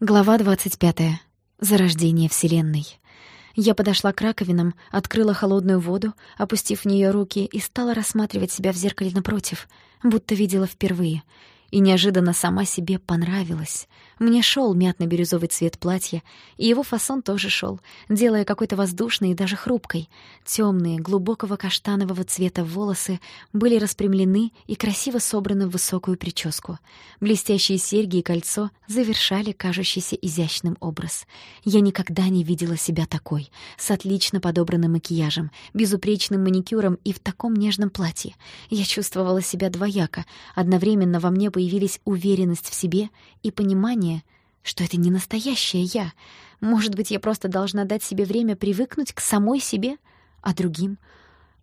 Глава 25. Зарождение Вселенной. Я подошла к раковинам, открыла холодную воду, опустив в нее руки, и стала рассматривать себя в зеркале напротив, будто видела впервые — и неожиданно сама себе понравилась. Мне шел мятно-бирюзовый цвет платья, и его фасон тоже шел, делая какой-то воздушной и даже хрупкой. Темные, глубокого каштанового цвета волосы были распрямлены и красиво собраны в высокую прическу. Блестящие серьги и кольцо завершали кажущийся изящным образ. Я никогда не видела себя такой, с отлично подобранным макияжем, безупречным маникюром и в таком нежном платье. Я чувствовала себя двояко, одновременно во мне появились уверенность в себе и понимание, что это не настоящее я. Может быть, я просто должна дать себе время привыкнуть к самой себе, а другим?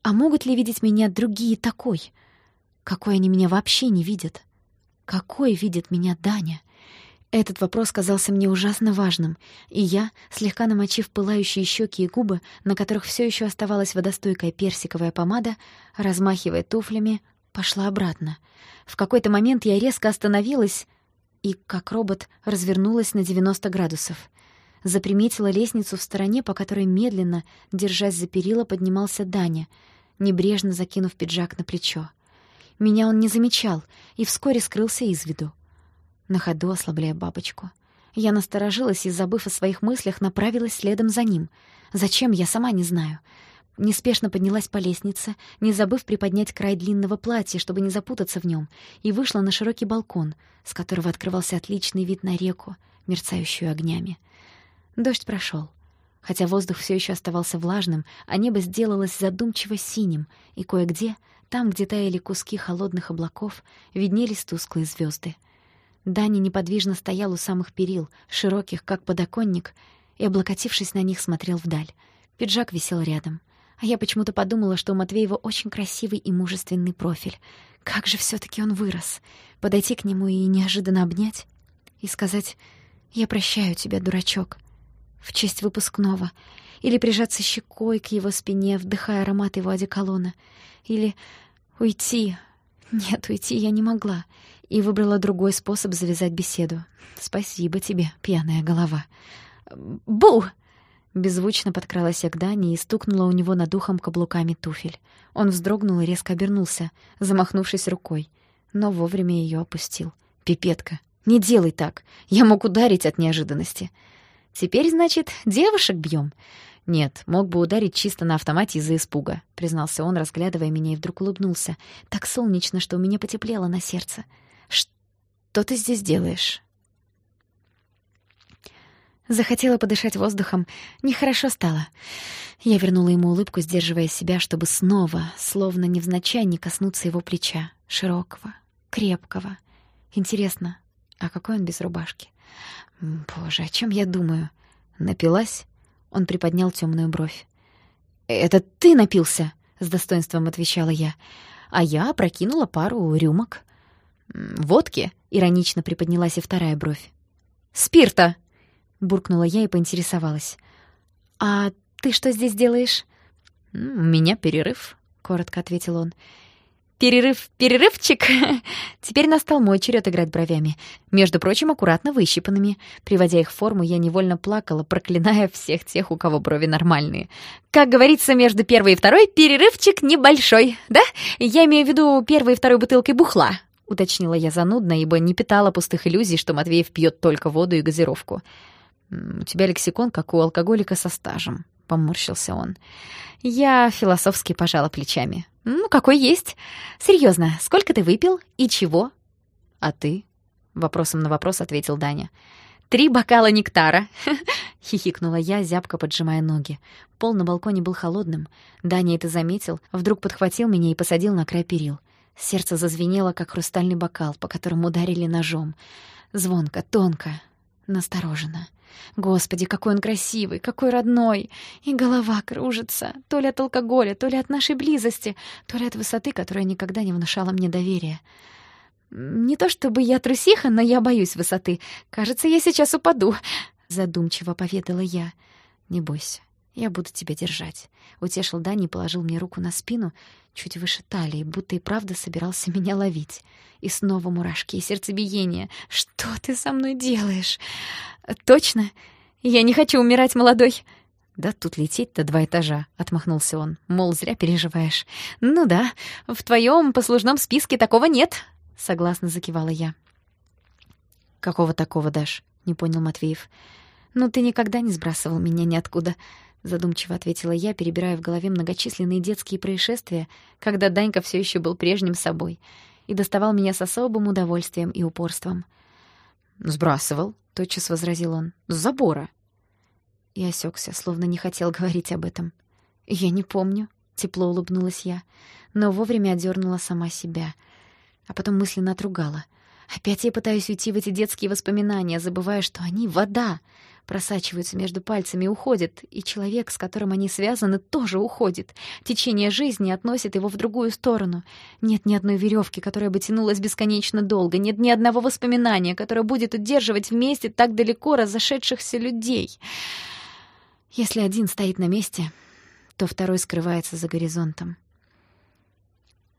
А могут ли видеть меня другие такой? Какой они меня вообще не видят? Какой видит меня Даня? Этот вопрос казался мне ужасно важным, и я, слегка намочив пылающие щеки и губы, на которых все еще оставалась водостойкая персиковая помада, размахивая туфлями, пошла обратно. В какой-то момент я резко остановилась и, как робот, развернулась на 90 градусов. Заприметила лестницу в стороне, по которой медленно, держась за перила, поднимался Даня, небрежно закинув пиджак на плечо. Меня он не замечал и вскоре скрылся из виду. На ходу ослабляя бабочку. Я насторожилась и, забыв о своих мыслях, направилась следом за ним. Зачем, я сама не знаю. Неспешно поднялась по лестнице, не забыв приподнять край длинного платья, чтобы не запутаться в нем, и вышла на широкий балкон, с которого открывался отличный вид на реку, мерцающую огнями. Дождь прошел, Хотя воздух все еще оставался влажным, а небо сделалось задумчиво синим, и кое-где, там, где таяли куски холодных облаков, виднелись тусклые звезды. Дани неподвижно стоял у самых перил, широких, как подоконник, и, облокотившись на них, смотрел вдаль. Пиджак висел рядом — а я почему-то подумала, что у Матвеева очень красивый и мужественный профиль. Как же все таки он вырос. Подойти к нему и неожиданно обнять. И сказать «Я прощаю тебя, дурачок» в честь выпускного. Или прижаться щекой к его спине, вдыхая аромат его одеколона. Или уйти. Нет, уйти я не могла. И выбрала другой способ завязать беседу. Спасибо тебе, пьяная голова. «Бу!» Беззвучно подкралась я к Дане и стукнула у него над ухом каблуками туфель. Он вздрогнул и резко обернулся, замахнувшись рукой, но вовремя ее опустил. «Пипетка, не делай так! Я мог ударить от неожиданности!» «Теперь, значит, девушек бьем. «Нет, мог бы ударить чисто на автомате из-за испуга», — признался он, разглядывая меня, и вдруг улыбнулся. Так солнечно, что у меня потеплело на сердце. «Что ты здесь делаешь?» Захотела подышать воздухом. Нехорошо стало. Я вернула ему улыбку, сдерживая себя, чтобы снова, словно невзначай, не коснуться его плеча. Широкого, крепкого. Интересно, а какой он без рубашки? Боже, о чем я думаю? Напилась? Он приподнял темную бровь. «Это ты напился?» — с достоинством отвечала я. А я прокинула пару рюмок. «Водки?» — иронично приподнялась и вторая бровь. «Спирта!» Буркнула я и поинтересовалась. «А ты что здесь делаешь?» «У меня перерыв», — коротко ответил он. «Перерыв, перерывчик!» Теперь настал мой черед играть бровями, между прочим, аккуратно выщипанными. Приводя их в форму, я невольно плакала, проклиная всех тех, у кого брови нормальные. Как говорится, между первой и второй перерывчик небольшой, да? Я имею в виду первой и второй бутылкой бухла, — уточнила я занудно, ибо не питала пустых иллюзий, что Матвеев пьет только воду и газировку. «У тебя лексикон, как у алкоголика со стажем», — поморщился он. Я философски пожала плечами. «Ну, какой есть. Серьезно, сколько ты выпил и чего?» «А ты?» — вопросом на вопрос ответил Даня. «Три бокала нектара!» — хихикнула я, зябко поджимая ноги. Пол на балконе был холодным. Даня это заметил, вдруг подхватил меня и посадил на край перил. Сердце зазвенело, как хрустальный бокал, по которому ударили ножом. Звонко, тонко, настороженно. Господи, какой он красивый, какой родной! И голова кружится, то ли от алкоголя, то ли от нашей близости, то ли от высоты, которая никогда не внушала мне доверия. Не то чтобы я трусиха, но я боюсь высоты. Кажется, я сейчас упаду, — задумчиво поведала я. Не бойся, «Я буду тебя держать», — утешил Дани и положил мне руку на спину, чуть выше талии, будто и правда собирался меня ловить. И снова мурашки и сердцебиение. «Что ты со мной делаешь?» «Точно? Я не хочу умирать молодой!» «Да тут лететь-то два этажа», — отмахнулся он. «Мол, зря переживаешь». «Ну да, в твоем послужном списке такого нет», — согласно закивала я. «Какого такого, Даш?» — не понял Матвеев. «Ну, ты никогда не сбрасывал меня ниоткуда», — задумчиво ответила я, перебирая в голове многочисленные детские происшествия, когда Данька все еще был прежним собой и доставал меня с особым удовольствием и упорством. «Сбрасывал», — тотчас возразил он, — «с забора». И осекся, словно не хотел говорить об этом. «Я не помню», — тепло улыбнулась я, но вовремя одернула сама себя, а потом мысленно отругала. Опять я пытаюсь уйти в эти детские воспоминания, забывая, что они — вода — просачиваются между пальцами уходят, и человек, с которым они связаны, тоже уходит. Течение жизни относит его в другую сторону. Нет ни одной веревки, которая бы тянулась бесконечно долго, нет ни одного воспоминания, которое будет удерживать вместе так далеко разошедшихся людей. Если один стоит на месте, то второй скрывается за горизонтом.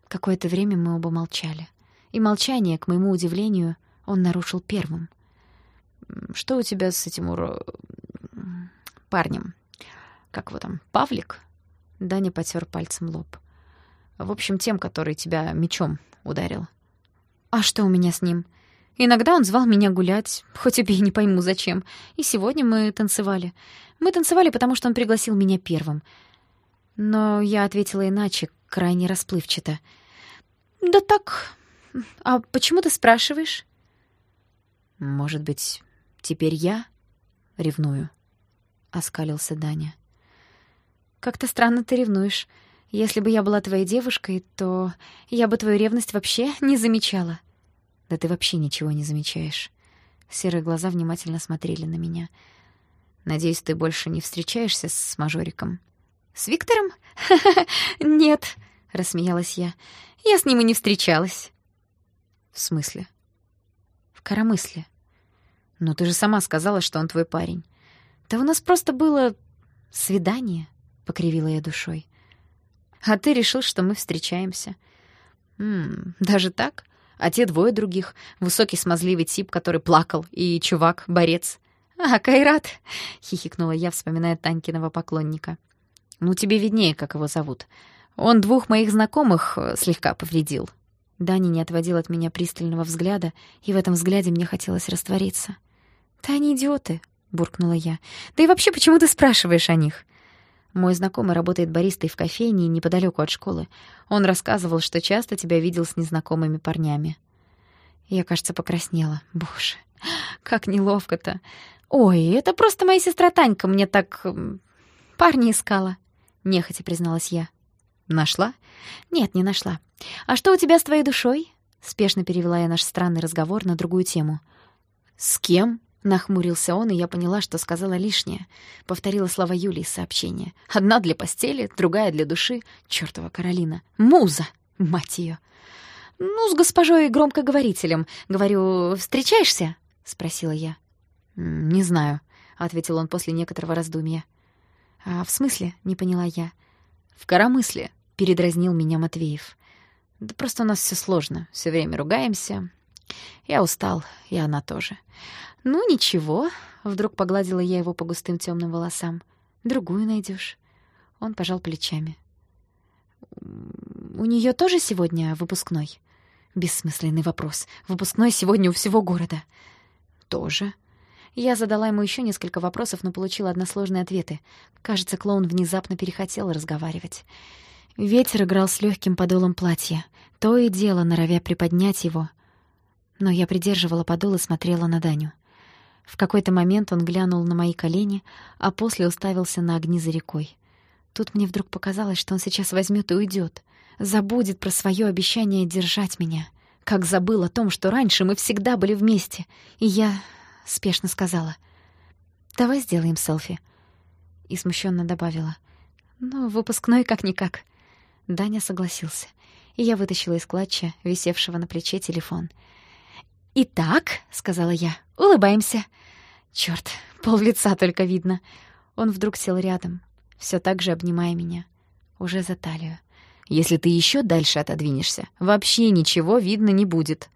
Какое-то время мы оба молчали. И молчание, к моему удивлению, он нарушил первым — что у тебя с этим уро... парнем? Как его там? Павлик? Даня потер пальцем лоб. В общем, тем, который тебя мечом ударил. А что у меня с ним? Иногда он звал меня гулять, хоть и не пойму зачем. И сегодня мы танцевали. Мы танцевали, потому что он пригласил меня первым. Но я ответила иначе, крайне расплывчато. «Да так. А почему ты спрашиваешь?» «Может быть, Теперь я ревную, оскалился Даня. Как-то странно ты ревнуешь. Если бы я была твоей девушкой, то я бы твою ревность вообще не замечала. Да ты вообще ничего не замечаешь. Серые глаза внимательно смотрели на меня. Надеюсь, ты больше не встречаешься с мажориком. С Виктором? Нет, рассмеялась я. Я с ним и не встречалась. В смысле? В коромысле. «Но ты же сама сказала, что он твой парень». «Да у нас просто было свидание», — покривила я душой. «А ты решил, что мы встречаемся». «Ммм, даже так? А те двое других? Высокий смазливый тип, который плакал, и чувак, борец». «А, Кайрат!» — хихикнула я, вспоминая Танькиного поклонника. «Ну, тебе виднее, как его зовут. Он двух моих знакомых э, слегка повредил». Дани не отводил от меня пристального взгляда, и в этом взгляде мне хотелось раствориться. «Да они идиоты», — буркнула я. «Да и вообще, почему ты спрашиваешь о них?» Мой знакомый работает баристой в кофейне неподалеку от школы. Он рассказывал, что часто тебя видел с незнакомыми парнями. Я, кажется, покраснела. Боже, как неловко-то. Ой, это просто моя сестра Танька мне так... парня искала. Нехотя призналась я. Нашла? Нет, не нашла. А что у тебя с твоей душой? Спешно перевела я наш странный разговор на другую тему. С кем? Нахмурился он, и я поняла, что сказала лишнее. Повторила слова Юли из сообщения. Одна для постели, другая для души. Чёртова Каролина. Муза! Мать её. «Ну, с госпожой громкоговорителем. Говорю, встречаешься?» — спросила я. «Не знаю», — ответил он после некоторого раздумья. «А в смысле?» — не поняла я. «В коромысле», — передразнил меня Матвеев. «Да просто у нас всё сложно. Всё время ругаемся. Я устал, и она тоже. «Ну, ничего», — вдруг погладила я его по густым темным волосам. «Другую найдешь. Он пожал плечами. «У нее тоже сегодня выпускной?» Бессмысленный вопрос. Выпускной сегодня у всего города. «Тоже». Я задала ему еще несколько вопросов, но получила односложные ответы. Кажется, клоун внезапно перехотел разговаривать. Ветер играл с легким подолом платья, то и дело норовя приподнять его. Но я придерживала подол и смотрела на Даню. В какой-то момент он глянул на мои колени, а после уставился на огни за рекой. Тут мне вдруг показалось, что он сейчас возьмет и уйдет, забудет про свое обещание держать меня, как забыл о том, что раньше мы всегда были вместе. И я спешно сказала: "Давай сделаем селфи". И смущенно добавила: "Ну, выпускной как никак". Даня согласился, и я вытащила из клатча, висевшего на плече, телефон — «Итак», — сказала я, — «улыбаемся». Чёрт, пол лица только видно. Он вдруг сел рядом. все так же обнимая меня, уже за талию. «Если ты еще дальше отодвинешься, вообще ничего видно не будет».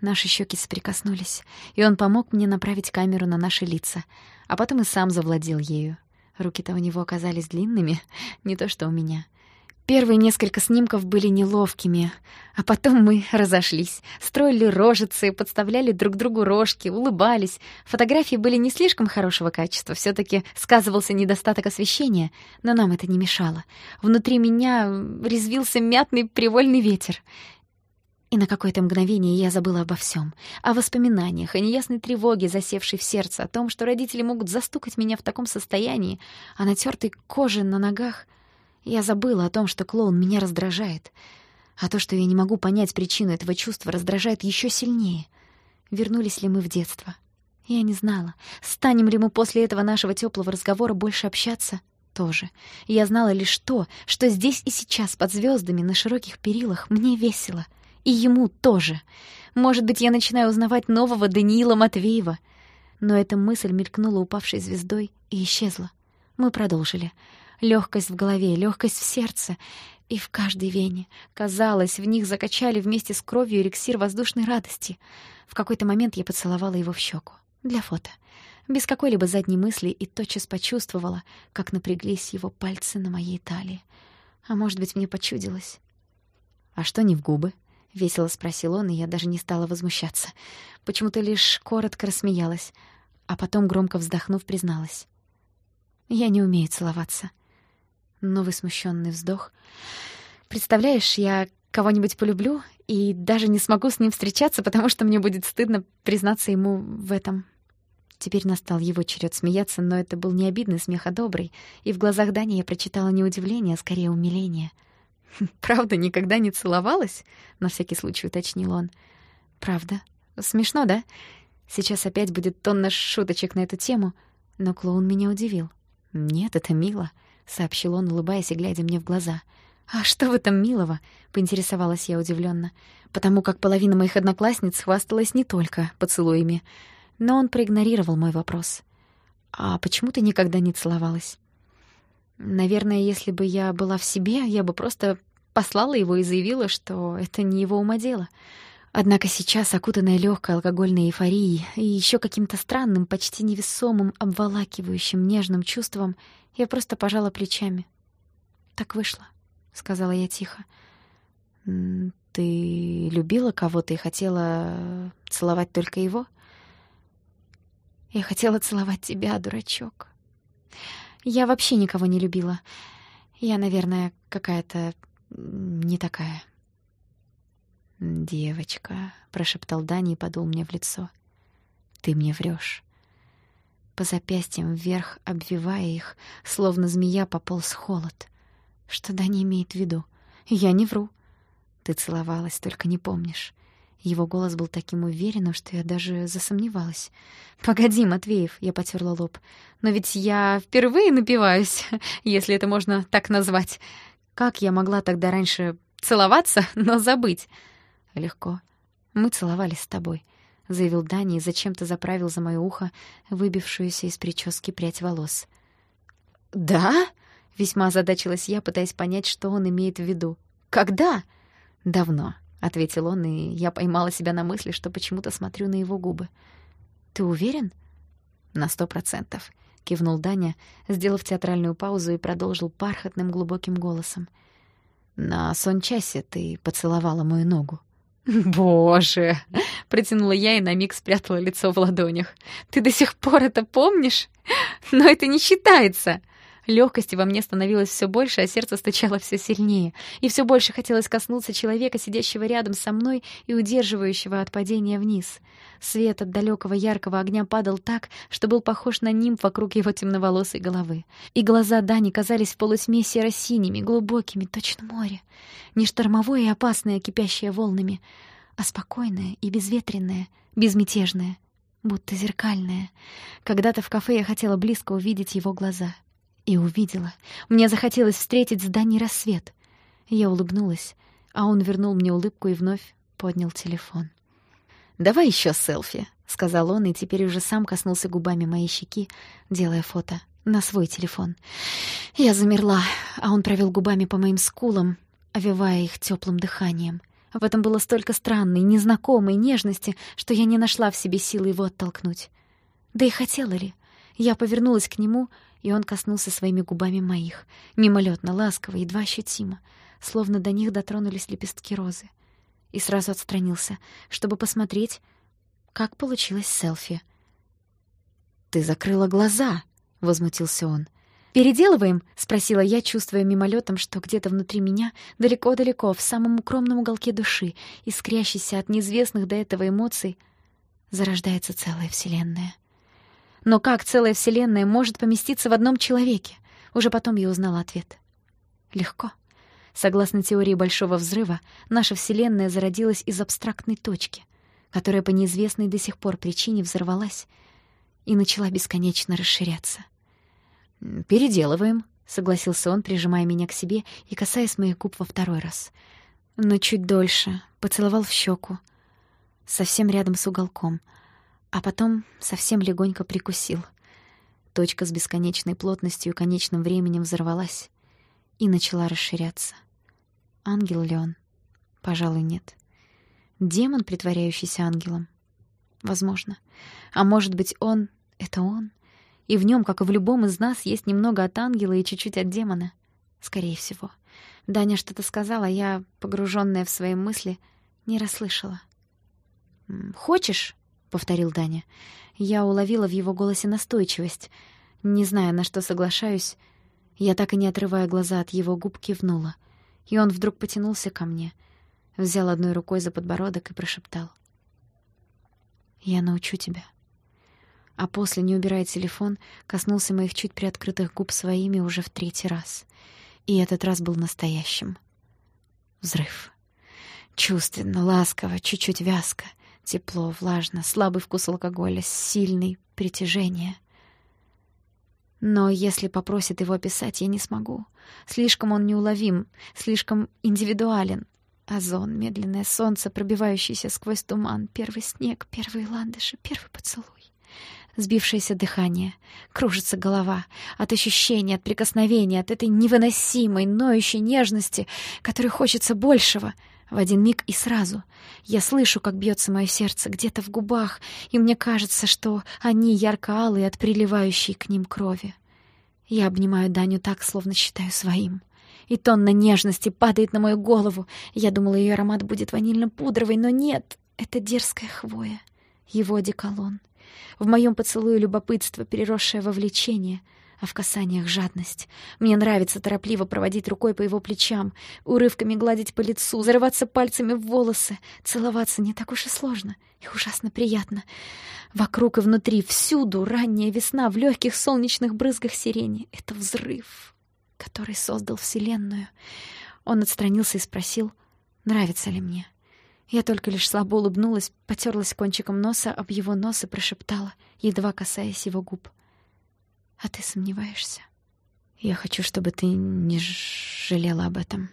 Наши щеки соприкоснулись, и он помог мне направить камеру на наши лица, а потом и сам завладел ею. Руки-то у него оказались длинными, не то что у меня. Первые несколько снимков были неловкими, а потом мы разошлись, строили рожицы, подставляли друг другу рожки, улыбались. Фотографии были не слишком хорошего качества, все таки сказывался недостаток освещения, но нам это не мешало. Внутри меня резвился мятный привольный ветер. И на какое-то мгновение я забыла обо всем, О воспоминаниях, о неясной тревоге, засевшей в сердце, о том, что родители могут застукать меня в таком состоянии, о натертой коже на ногах — я забыла о том, что клоун меня раздражает, а то, что я не могу понять причину этого чувства, раздражает еще сильнее. Вернулись ли мы в детство? Я не знала. Станем ли мы после этого нашего теплого разговора больше общаться? Тоже. Я знала лишь то, что здесь и сейчас, под звездами на широких перилах, мне весело. И ему тоже. Может быть, я начинаю узнавать нового Даниила Матвеева. Но эта мысль мелькнула упавшей звездой и исчезла. Мы продолжили. Лёгкость в голове, лёгкость в сердце и в каждой вене. Казалось, в них закачали вместе с кровью эликсир воздушной радости. В какой-то момент я поцеловала его в щеку. Для фото. Без какой-либо задней мысли и тотчас почувствовала, как напряглись его пальцы на моей талии. А может быть, мне почудилось. «А что не в губы?» — весело спросил он, и я даже не стала возмущаться. Почему-то лишь коротко рассмеялась, а потом, громко вздохнув, призналась. «Я не умею целоваться». Новый смущенный вздох. «Представляешь, я кого-нибудь полюблю и даже не смогу с ним встречаться, потому что мне будет стыдно признаться ему в этом». Теперь настал его черед смеяться, но это был не обидный смех, а добрый, и в глазах Дани я прочитала не удивление, а скорее умиление. «Правда, никогда не целовалась?» — на всякий случай уточнил он. «Правда? Смешно, да? Сейчас опять будет тонна шуточек на эту тему, но клоун меня удивил. Нет, это мило. — сообщил он, улыбаясь и глядя мне в глаза. «А что в этом милого?» — поинтересовалась я удивленно, потому как половина моих одноклассниц хвасталась не только поцелуями. Но он проигнорировал мой вопрос. «А почему ты никогда не целовалась?» «Наверное, если бы я была в себе, я бы просто послала его и заявила, что это не его ума дело. Однако сейчас, окутанная легкой алкогольной эйфорией и еще каким-то странным, почти невесомым, обволакивающим нежным чувством, я просто пожала плечами. «Так вышло», — сказала я тихо. «Ты любила кого-то и хотела целовать только его?» «Я хотела целовать тебя, дурачок. Я вообще никого не любила. Я, наверное, какая-то не такая». «Девочка», — прошептал Дани и подул мне в лицо. «Ты мне врешь по запястьям вверх, обвивая их, словно змея пополз холод. Что Дани имеет в виду? Я не вру. Ты целовалась, только не помнишь. Его голос был таким уверенным, что я даже засомневалась. «Погоди, Матвеев», — я потерла лоб. «Но ведь я впервые напиваюсь, если это можно так назвать. Как я могла тогда раньше целоваться, но забыть?» «Легко. Мы целовались с тобой. — заявил Дани и зачем-то заправил за моё ухо выбившуюся из прически прядь волос. «Да?» — весьма озадачилась я, пытаясь понять, что он имеет в виду. «Когда?» «Давно», — ответил он, и я поймала себя на мысли, что почему-то смотрю на его губы. «Ты уверен?» «На сто процентов», — кивнул Даня, сделав театральную паузу и продолжил бархатным глубоким голосом. «На сончасе ты поцеловала мою ногу». «Боже!» — протянула я и на миг спрятала лицо в ладонях. «Ты до сих пор это помнишь? Но это не считается!» Лёгкости во мне становилось всё больше, а сердце стучало всё сильнее. И всё больше хотелось коснуться человека, сидящего рядом со мной и удерживающего от падения вниз. Свет от далёкого яркого огня падал так, что был похож на нимб вокруг его темноволосой головы. И глаза Дани казались в полутьме серо-синими, глубокими, точно море. Не штормовое и опасное, кипящее волнами, а спокойное и безветренное, безмятежное, будто зеркальное. Когда-то в кафе я хотела близко увидеть его глаза — и увидела. Мне захотелось встретить с рассвет. Я улыбнулась, а он вернул мне улыбку и вновь поднял телефон. «Давай еще селфи», — сказал он, и теперь уже сам коснулся губами моей щеки, делая фото на свой телефон. Я замерла, а он провел губами по моим скулам, овивая их теплым дыханием. В этом было столько странной, незнакомой нежности, что я не нашла в себе силы его оттолкнуть. Да и хотела ли? Я повернулась к нему, и он коснулся своими губами моих, мимолетно, ласково, едва ощутимо, словно до них дотронулись лепестки розы. И сразу отстранился, чтобы посмотреть, как получилось селфи. «Ты закрыла глаза!» — возмутился он. «Переделываем?» — спросила я, чувствуя мимолетом, что где-то внутри меня, далеко-далеко, в самом укромном уголке души, искрящейся от неизвестных до этого эмоций, зарождается целая вселенная. Но как целая вселенная может поместиться в одном человеке? Уже потом я узнала ответ. Легко. Согласно теории Большого Взрыва, наша Вселенная зародилась из абстрактной точки, которая по неизвестной до сих пор причине взорвалась и начала бесконечно расширяться. «Переделываем», — согласился он, прижимая меня к себе и касаясь моих губ во второй раз. Но чуть дольше, поцеловал в щеку, совсем рядом с уголком, а потом совсем легонько прикусил. Точка с бесконечной плотностью и конечным временем взорвалась и начала расширяться. Ангел ли он? Пожалуй, нет. Демон, притворяющийся ангелом? Возможно. А может быть, он — это он — и в нем, как и в любом из нас, есть немного от ангела и чуть-чуть от демона. Скорее всего. Даня что-то сказала, я, погруженная в свои мысли, не расслышала. «Хочешь?» — повторил Даня. Я уловила в его голосе настойчивость. Не зная, на что соглашаюсь, я так и не отрывая глаза от его губ кивнула. И он вдруг потянулся ко мне, взял одной рукой за подбородок и прошептал. «Я научу тебя» а после, не убирая телефон, коснулся моих чуть приоткрытых губ своими уже в третий раз. И этот раз был настоящим. Взрыв. Чувственно, ласково, чуть-чуть вязко, тепло, влажно, слабый вкус алкоголя, сильный притяжение. Но если попросит его описать, я не смогу. Слишком он неуловим, слишком индивидуален. Озон, медленное солнце, пробивающееся сквозь туман, первый снег, первые ландыши, первый поцелуй сбившееся дыхание, кружится голова от ощущения, от прикосновения, от этой невыносимой, ноющей нежности, которой хочется большего. В один миг и сразу. Я слышу, как бьется мое сердце где-то в губах, и мне кажется, что они ярко-алые от приливающей к ним крови. Я обнимаю Даню так, словно считаю своим. И тонна нежности падает на мою голову. Я думала, ее аромат будет ванильно-пудровый, но нет, это дерзкая хвоя. Его одеколон — в моем поцелуе любопытство, переросшее во влечение, а в касаниях жадность. Мне нравится торопливо проводить рукой по его плечам, урывками гладить по лицу, зарываться пальцами в волосы. Целоваться не так уж и сложно и ужасно приятно. Вокруг и внутри, всюду ранняя весна в легких солнечных брызгах сирени. Это взрыв, который создал Вселенную. Он отстранился и спросил, нравится ли мне. Я только лишь слабо улыбнулась, потерлась кончиком носа об его нос и прошептала, едва касаясь его губ. «А ты сомневаешься?» «Я хочу, чтобы ты не жалела об этом».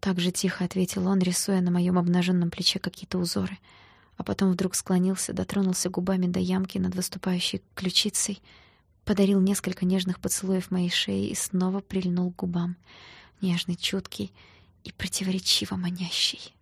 Так же тихо ответил он, рисуя на моем обнаженном плече какие-то узоры, а потом вдруг склонился, дотронулся губами до ямки над выступающей ключицей, подарил несколько нежных поцелуев моей шее и снова прильнул к губам, нежный, чуткий и противоречиво манящий.